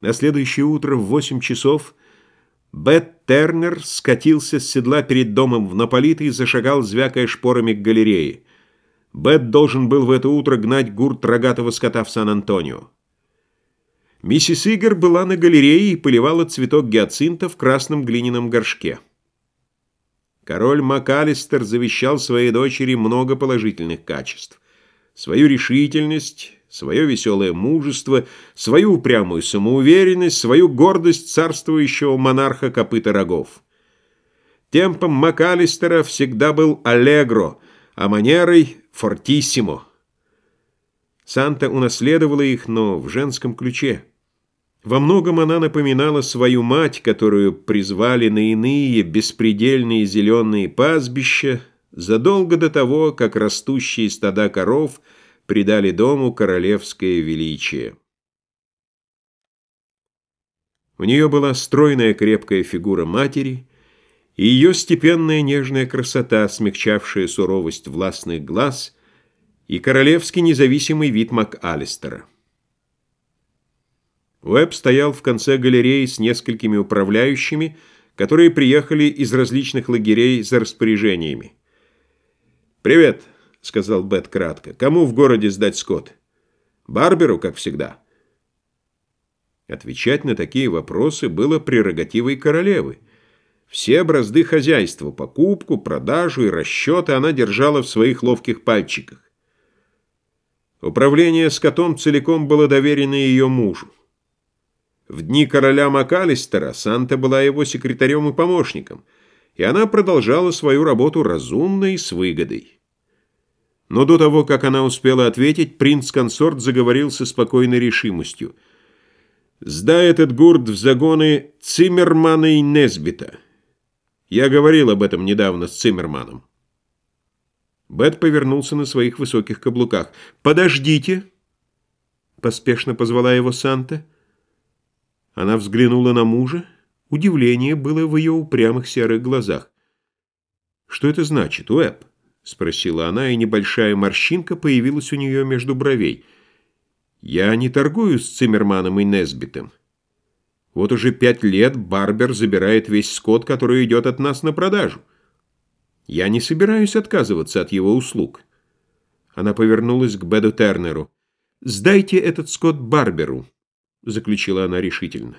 На следующее утро в восемь часов Бет Тернер скатился с седла перед домом в Наполит и зашагал, звякая шпорами к галерее. Бет должен был в это утро гнать гурт рогатого скота в Сан-Антонио. Миссис Игор была на галерее и поливала цветок гиацинта в красном глиняном горшке. Король МакАлистер завещал своей дочери много положительных качеств. Свою решительность, свое веселое мужество, свою упрямую самоуверенность, свою гордость царствующего монарха копыта рогов. Темпом МакАлистера всегда был аллегро, а манерой — фортиссимо. Санта унаследовала их, но в женском ключе. Во многом она напоминала свою мать, которую призвали на иные беспредельные зеленые пастбища задолго до того, как растущие стада коров — придали дому королевское величие. У нее была стройная крепкая фигура матери и ее степенная нежная красота, смягчавшая суровость властных глаз и королевский независимый вид МакАлистера. Уэбб стоял в конце галереи с несколькими управляющими, которые приехали из различных лагерей за распоряжениями. «Привет!» — сказал Бет кратко. «Кому в городе сдать скот? Барберу, как всегда». Отвечать на такие вопросы было прерогативой королевы. Все образды хозяйства, покупку, продажу и расчеты она держала в своих ловких пальчиках. Управление скотом целиком было доверено ее мужу. В дни короля МакАлистера Санта была его секретарем и помощником, и она продолжала свою работу разумно и с выгодой. Но до того, как она успела ответить, принц-консорт заговорил со спокойной решимостью. «Сдай этот гурт в загоны Циммермана и Несбита. Я говорил об этом недавно с Циммерманом». Бет повернулся на своих высоких каблуках. «Подождите!» — поспешно позвала его Санта. Она взглянула на мужа. Удивление было в ее упрямых серых глазах. «Что это значит, Уэбб?» — спросила она, и небольшая морщинка появилась у нее между бровей. «Я не торгую с Циммерманом и Несбитом. Вот уже пять лет Барбер забирает весь скот, который идет от нас на продажу. Я не собираюсь отказываться от его услуг». Она повернулась к Беду Тернеру. «Сдайте этот скот Барберу», — заключила она решительно.